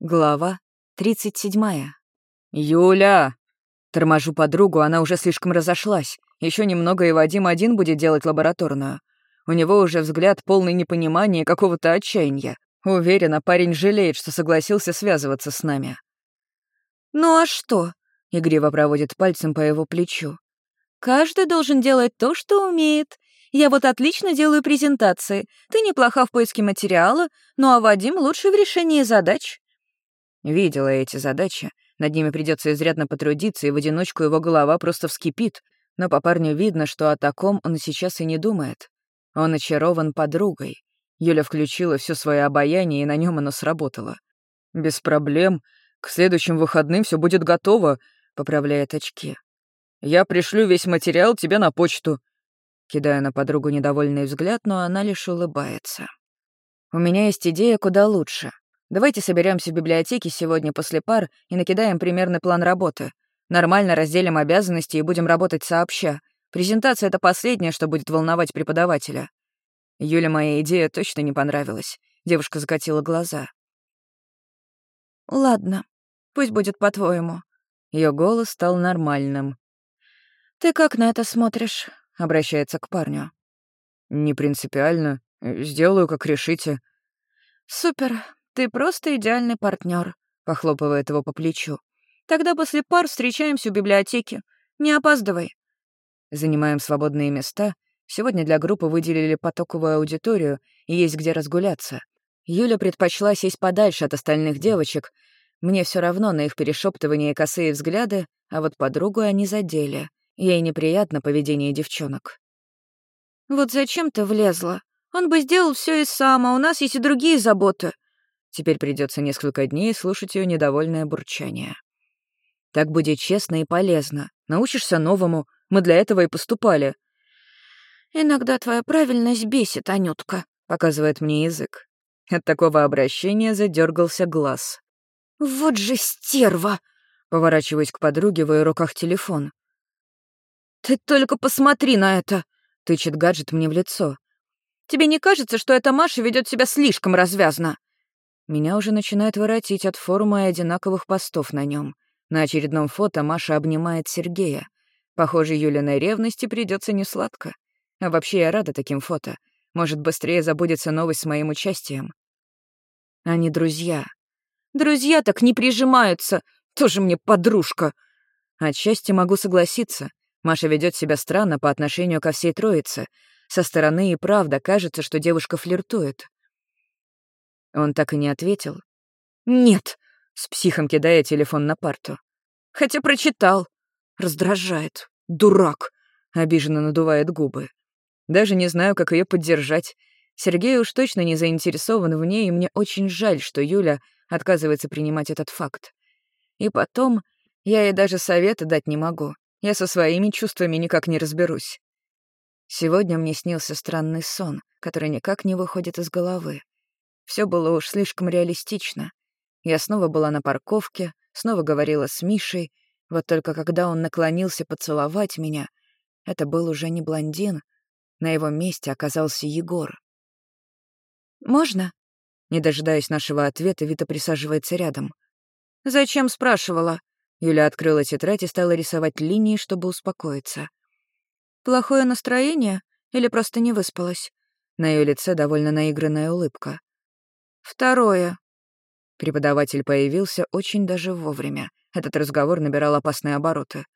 Глава 37. «Юля!» Торможу подругу, она уже слишком разошлась. Еще немного, и Вадим один будет делать лабораторную. У него уже взгляд полный непонимания и какого-то отчаяния. Уверена, парень жалеет, что согласился связываться с нами. «Ну а что?» — игриво проводит пальцем по его плечу. «Каждый должен делать то, что умеет. Я вот отлично делаю презентации. Ты неплоха в поиске материала, ну а Вадим лучше в решении задач. Видела эти задачи. Над ними придется изрядно потрудиться, и в одиночку его голова просто вскипит. Но по парню видно, что о таком он сейчас и не думает. Он очарован подругой. Юля включила все свое обаяние, и на нем оно сработало. «Без проблем. К следующим выходным все будет готово», — поправляет очки. «Я пришлю весь материал тебе на почту». Кидаю на подругу недовольный взгляд, но она лишь улыбается. «У меня есть идея куда лучше. Давайте соберемся в библиотеке сегодня после пар и накидаем примерный план работы. Нормально разделим обязанности и будем работать сообща. Презентация — это последнее, что будет волновать преподавателя. Юле моя идея точно не понравилась. Девушка закатила глаза. «Ладно, пусть будет по-твоему». Ее голос стал нормальным. «Ты как на это смотришь?» — обращается к парню. «Не принципиально. Сделаю, как решите». «Супер. «Ты просто идеальный партнер, похлопывает его по плечу. «Тогда после пар встречаемся в библиотеке. Не опаздывай». Занимаем свободные места. Сегодня для группы выделили потоковую аудиторию, и есть где разгуляться. Юля предпочла сесть подальше от остальных девочек. Мне все равно на их перешептывания и косые взгляды, а вот подругу они задели. Ей неприятно поведение девчонок. «Вот зачем ты влезла? Он бы сделал все и сам, а у нас есть и другие заботы», Теперь придется несколько дней слушать ее недовольное бурчание. Так будет честно и полезно. Научишься новому. Мы для этого и поступали. «Иногда твоя правильность бесит, Анютка», — показывает мне язык. От такого обращения задергался глаз. «Вот же стерва!» — поворачиваясь к подруге в ее руках телефон. «Ты только посмотри на это!» — тычет гаджет мне в лицо. «Тебе не кажется, что эта Маша ведет себя слишком развязно?» Меня уже начинает воротить от форума и одинаковых постов на нем. На очередном фото Маша обнимает Сергея. Похоже, Юлиной ревности придется несладко. А вообще я рада таким фото. Может, быстрее забудется новость с моим участием. Они друзья. Друзья так не прижимаются. Тоже мне подружка. Отчасти могу согласиться. Маша ведет себя странно по отношению ко всей троице. Со стороны и правда кажется, что девушка флиртует. Он так и не ответил. «Нет», — с психом кидая телефон на парту. «Хотя прочитал. Раздражает. Дурак», — обиженно надувает губы. «Даже не знаю, как ее поддержать. Сергей уж точно не заинтересован в ней, и мне очень жаль, что Юля отказывается принимать этот факт. И потом, я ей даже совета дать не могу. Я со своими чувствами никак не разберусь. Сегодня мне снился странный сон, который никак не выходит из головы. Все было уж слишком реалистично. Я снова была на парковке, снова говорила с Мишей, вот только когда он наклонился поцеловать меня, это был уже не блондин, на его месте оказался Егор. «Можно?» Не дожидаясь нашего ответа, Вита присаживается рядом. «Зачем?» — спрашивала. Юля открыла тетрадь и стала рисовать линии, чтобы успокоиться. «Плохое настроение или просто не выспалась?» На ее лице довольно наигранная улыбка. Второе. Преподаватель появился очень даже вовремя. Этот разговор набирал опасные обороты.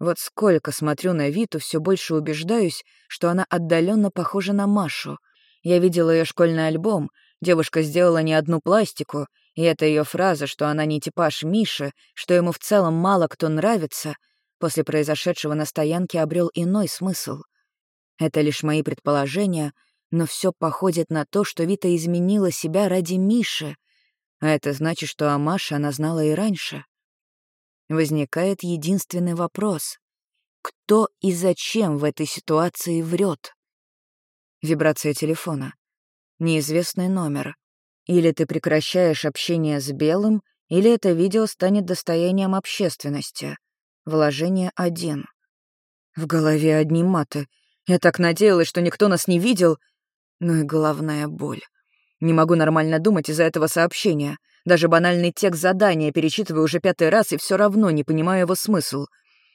Вот сколько смотрю на Виту, все больше убеждаюсь, что она отдаленно похожа на Машу. Я видела ее школьный альбом, девушка сделала не одну пластику, и эта ее фраза, что она не типаж Миши, что ему в целом мало кто нравится, после произошедшего на стоянке обрел иной смысл. Это лишь мои предположения — но все походит на то, что Вита изменила себя ради Миши, а это значит, что о Маше она знала и раньше. Возникает единственный вопрос. Кто и зачем в этой ситуации врет? Вибрация телефона. Неизвестный номер. Или ты прекращаешь общение с Белым, или это видео станет достоянием общественности. Вложение один. В голове одни маты. Я так надеялась, что никто нас не видел — ну и головная боль. Не могу нормально думать из-за этого сообщения. Даже банальный текст задания перечитываю уже пятый раз и все равно не понимаю его смысл.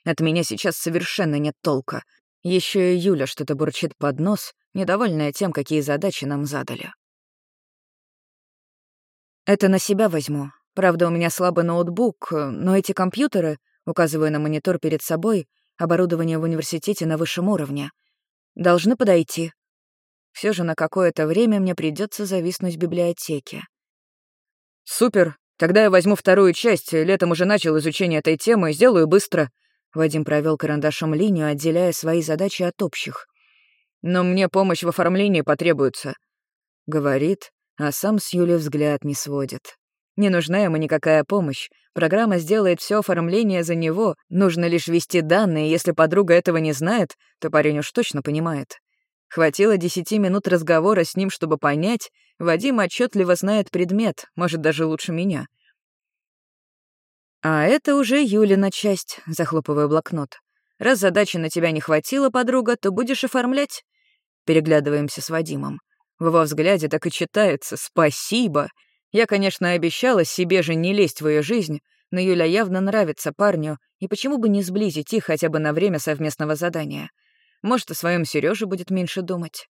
От меня сейчас совершенно нет толка. Еще и Юля что-то бурчит под нос, недовольная тем, какие задачи нам задали. Это на себя возьму. Правда, у меня слабый ноутбук, но эти компьютеры, указывая на монитор перед собой, оборудование в университете на высшем уровне, должны подойти. Все же на какое-то время мне придется зависнуть в библиотеке. «Супер! Тогда я возьму вторую часть, летом уже начал изучение этой темы, сделаю быстро». Вадим провел карандашом линию, отделяя свои задачи от общих. «Но мне помощь в оформлении потребуется», — говорит, а сам с Юли взгляд не сводит. Не нужна ему никакая помощь. Программа сделает все оформление за него. Нужно лишь ввести данные, если подруга этого не знает, то парень уж точно понимает. Хватило десяти минут разговора с ним, чтобы понять, Вадим отчетливо знает предмет, может, даже лучше меня. А это уже Юлина часть, захлопываю блокнот. Раз задачи на тебя не хватило, подруга, то будешь оформлять. Переглядываемся с Вадимом. В его взгляде так и читается «Спасибо!» Я, конечно, обещала себе же не лезть в ее жизнь, но Юля явно нравится парню, и почему бы не сблизить их хотя бы на время совместного задания? Может, о своем Сереже будет меньше думать.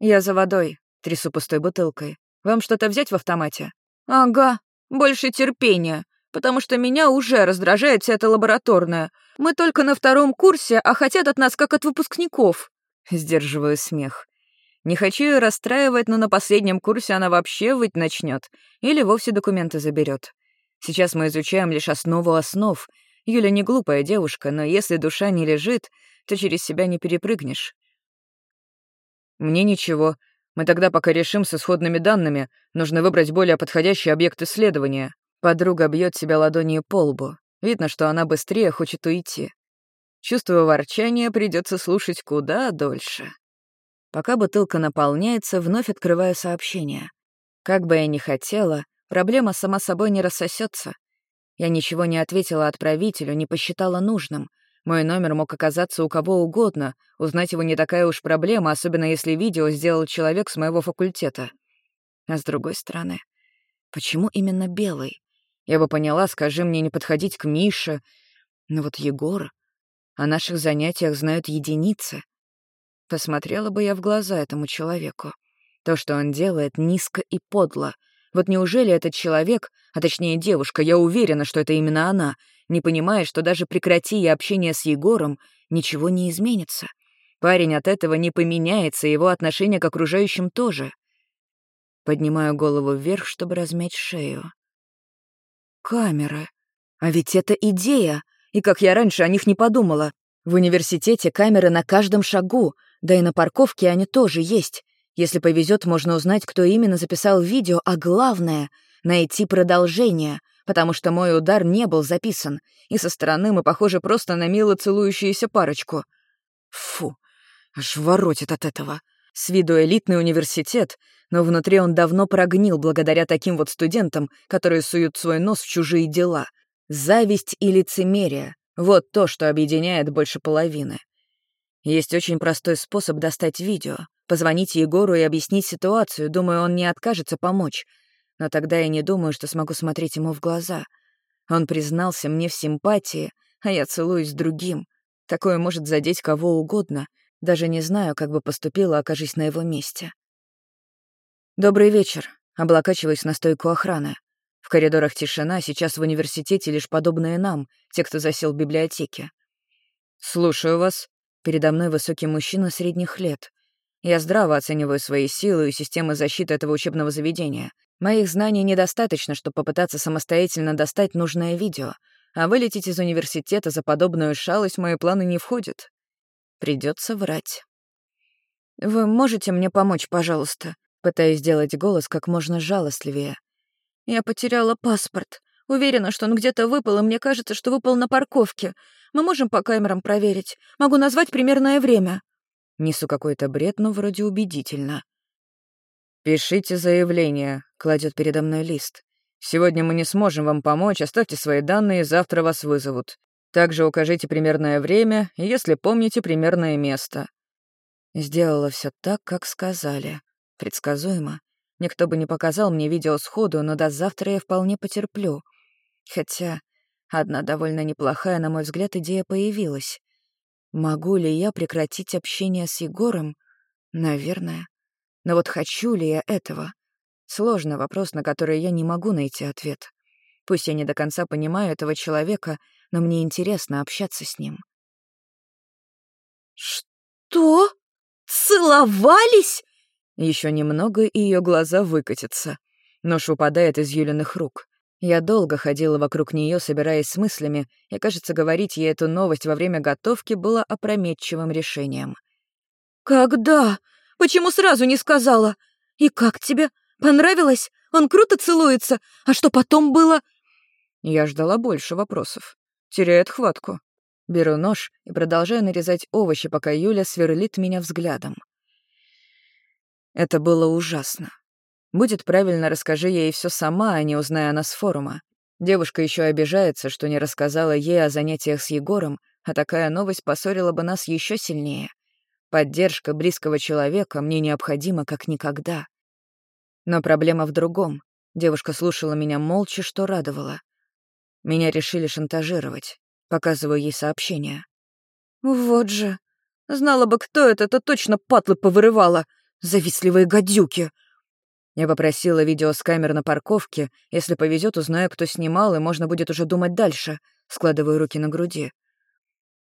Я за водой, трясу пустой бутылкой. Вам что-то взять в автомате? Ага, больше терпения, потому что меня уже раздражает вся эта лабораторная. Мы только на втором курсе, а хотят от нас как от выпускников. Сдерживаю смех. Не хочу ее расстраивать, но на последнем курсе она вообще выть начнет или вовсе документы заберет. Сейчас мы изучаем лишь основу основ. Юля не глупая девушка, но если душа не лежит, то через себя не перепрыгнешь. Мне ничего. Мы тогда пока решим с исходными данными. Нужно выбрать более подходящий объект исследования. Подруга бьет себя ладонью по лбу. Видно, что она быстрее хочет уйти. Чувствую ворчание, придется слушать куда дольше. Пока бутылка наполняется, вновь открываю сообщение. Как бы я ни хотела, проблема сама собой не рассосется. Я ничего не ответила отправителю, не посчитала нужным. Мой номер мог оказаться у кого угодно, узнать его не такая уж проблема, особенно если видео сделал человек с моего факультета. А с другой стороны, почему именно белый? Я бы поняла, скажи мне не подходить к Мише. Но вот Егор... О наших занятиях знают единицы — Посмотрела бы я в глаза этому человеку. То, что он делает, низко и подло. Вот неужели этот человек, а точнее девушка, я уверена, что это именно она, не понимает, что даже прекрати я общение с Егором, ничего не изменится. Парень от этого не поменяется, его отношение к окружающим тоже. Поднимаю голову вверх, чтобы размять шею. Камеры. А ведь это идея. И как я раньше о них не подумала. В университете камеры на каждом шагу, да и на парковке они тоже есть. Если повезет, можно узнать, кто именно записал видео, а главное — найти продолжение, потому что мой удар не был записан, и со стороны мы похожи просто на мило целующуюся парочку. Фу, аж воротит от этого. С виду элитный университет, но внутри он давно прогнил благодаря таким вот студентам, которые суют свой нос в чужие дела. Зависть и лицемерие — вот то, что объединяет больше половины. Есть очень простой способ достать видео. Позвонить Егору и объяснить ситуацию. Думаю, он не откажется помочь. Но тогда я не думаю, что смогу смотреть ему в глаза. Он признался мне в симпатии, а я целуюсь с другим. Такое может задеть кого угодно. Даже не знаю, как бы поступила, окажись на его месте. «Добрый вечер», — облокачиваюсь на стойку охраны. В коридорах тишина, сейчас в университете лишь подобные нам, те, кто засел в библиотеке. «Слушаю вас», Передо мной высокий мужчина средних лет. Я здраво оцениваю свои силы и системы защиты этого учебного заведения. Моих знаний недостаточно, чтобы попытаться самостоятельно достать нужное видео, а вылететь из университета за подобную шалость в мои планы не входит. Придется врать. «Вы можете мне помочь, пожалуйста?» Пытаюсь сделать голос как можно жалостливее. «Я потеряла паспорт. Уверена, что он где-то выпал, и мне кажется, что выпал на парковке. Мы можем по камерам проверить. Могу назвать примерное время». Несу какой-то бред, но вроде убедительно. «Пишите заявление», — кладет передо мной лист. «Сегодня мы не сможем вам помочь, оставьте свои данные, завтра вас вызовут. Также укажите примерное время и, если помните, примерное место». Сделала все так, как сказали. Предсказуемо. Никто бы не показал мне видео сходу, но до завтра я вполне потерплю. Хотя одна довольно неплохая, на мой взгляд, идея появилась. Могу ли я прекратить общение с Егором? Наверное. Но вот хочу ли я этого? Сложный вопрос, на который я не могу найти ответ. Пусть я не до конца понимаю этого человека, но мне интересно общаться с ним. «Что? Целовались?» Еще немного, и ее глаза выкатятся. Нож упадает из Юлиных рук. Я долго ходила вокруг нее, собираясь с мыслями, и, кажется, говорить ей эту новость во время готовки было опрометчивым решением. «Когда? Почему сразу не сказала? И как тебе? Понравилось? Он круто целуется. А что потом было?» Я ждала больше вопросов. Теряет хватку. Беру нож и продолжаю нарезать овощи, пока Юля сверлит меня взглядом. Это было ужасно. Будет правильно, расскажи ей все сама, а не узная она с форума. Девушка еще обижается, что не рассказала ей о занятиях с Егором, а такая новость поссорила бы нас еще сильнее. Поддержка близкого человека мне необходима как никогда. Но проблема в другом. Девушка слушала меня молча, что радовало. Меня решили шантажировать. Показываю ей сообщение. «Вот же. Знала бы, кто это, то точно патлы повырывала. Завистливые гадюки!» Я попросила видео с камер на парковке. Если повезет, узнаю, кто снимал, и можно будет уже думать дальше. Складываю руки на груди.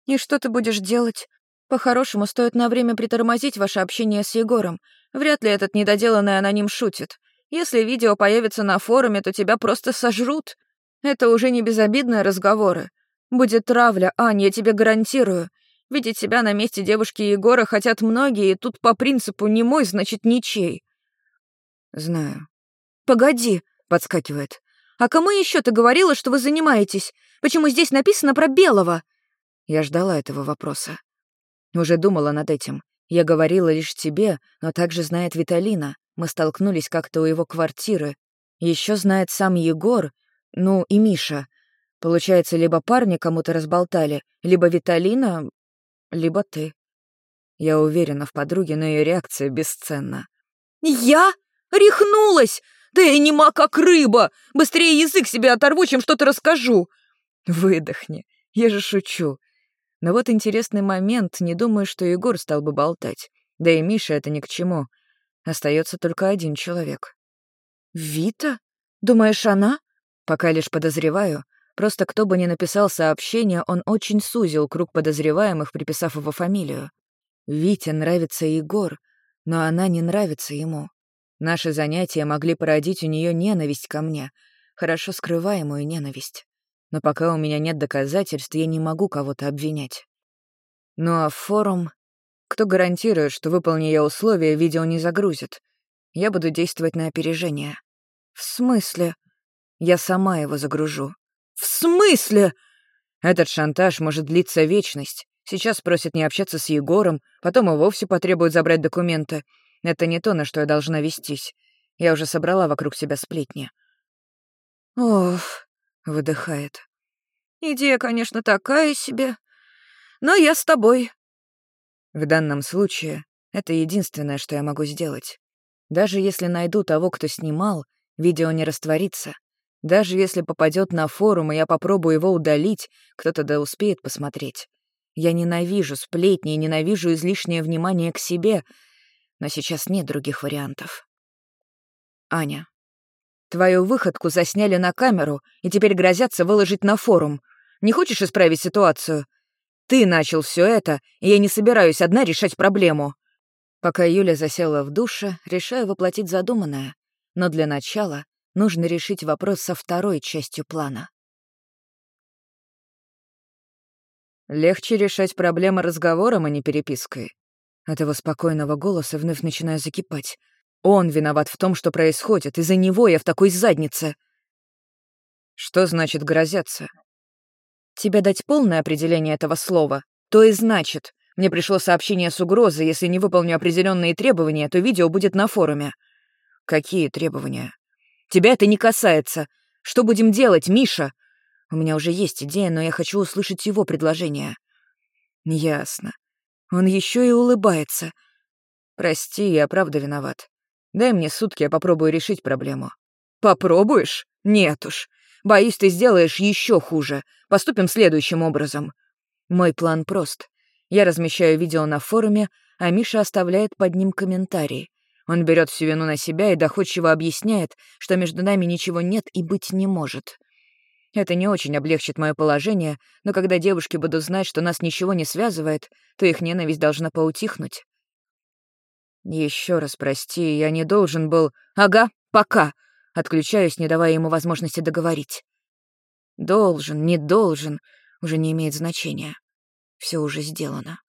«И что ты будешь делать? По-хорошему, стоит на время притормозить ваше общение с Егором. Вряд ли этот недоделанный аноним шутит. Если видео появится на форуме, то тебя просто сожрут. Это уже не безобидные разговоры. Будет травля, Ань, я тебе гарантирую. Видеть себя на месте девушки Егора хотят многие, и тут по принципу «не мой, значит, ничей». «Знаю». «Погоди», — подскакивает. «А кому еще ты говорила, что вы занимаетесь? Почему здесь написано про белого?» Я ждала этого вопроса. Уже думала над этим. Я говорила лишь тебе, но также знает Виталина. Мы столкнулись как-то у его квартиры. Еще знает сам Егор, ну и Миша. Получается, либо парни кому-то разболтали, либо Виталина, либо ты. Я уверена в подруге, но ее реакция бесценна. «Я? Рехнулась! Да я не ма как рыба! Быстрее язык себе оторву, чем что-то расскажу!» «Выдохни, я же шучу. Но вот интересный момент, не думаю, что Егор стал бы болтать. Да и Миша это ни к чему. Остается только один человек. «Вита? Думаешь, она?» Пока лишь подозреваю. Просто кто бы ни написал сообщение, он очень сузил круг подозреваемых, приписав его фамилию. Вите нравится Егор, но она не нравится ему. Наши занятия могли породить у нее ненависть ко мне, хорошо скрываемую ненависть но пока у меня нет доказательств, я не могу кого-то обвинять. Ну а форум... Кто гарантирует, что, выполня я условия, видео не загрузит? Я буду действовать на опережение. В смысле? Я сама его загружу. В смысле? Этот шантаж может длиться вечность. Сейчас просят не общаться с Егором, потом и вовсе потребуют забрать документы. Это не то, на что я должна вестись. Я уже собрала вокруг себя сплетни. Ох, Выдыхает. «Идея, конечно, такая себе, но я с тобой». В данном случае это единственное, что я могу сделать. Даже если найду того, кто снимал, видео не растворится. Даже если попадет на форум, и я попробую его удалить, кто-то да успеет посмотреть. Я ненавижу сплетни и ненавижу излишнее внимание к себе, но сейчас нет других вариантов. Аня. Твою выходку засняли на камеру и теперь грозятся выложить на форум. Не хочешь исправить ситуацию? Ты начал все это, и я не собираюсь одна решать проблему. Пока Юля засела в душе, решаю воплотить задуманное. Но для начала нужно решить вопрос со второй частью плана. Легче решать проблемы разговором, а не перепиской. От его спокойного голоса вновь начинаю закипать. Он виноват в том, что происходит. Из-за него я в такой заднице. Что значит грозятся? Тебе дать полное определение этого слова? То и значит. Мне пришло сообщение с угрозой. Если не выполню определенные требования, то видео будет на форуме. Какие требования? Тебя это не касается. Что будем делать, Миша? У меня уже есть идея, но я хочу услышать его предложение. Ясно. Он еще и улыбается. Прости, я правда виноват. Дай мне сутки, я попробую решить проблему». «Попробуешь? Нет уж. Боюсь, ты сделаешь еще хуже. Поступим следующим образом. Мой план прост. Я размещаю видео на форуме, а Миша оставляет под ним комментарий. Он берет всю вину на себя и доходчиво объясняет, что между нами ничего нет и быть не может. Это не очень облегчит мое положение, но когда девушки будут знать, что нас ничего не связывает, то их ненависть должна поутихнуть. Еще раз прости, я не должен был... Ага, пока. Отключаюсь, не давая ему возможности договорить. Должен, не должен, уже не имеет значения. Все уже сделано.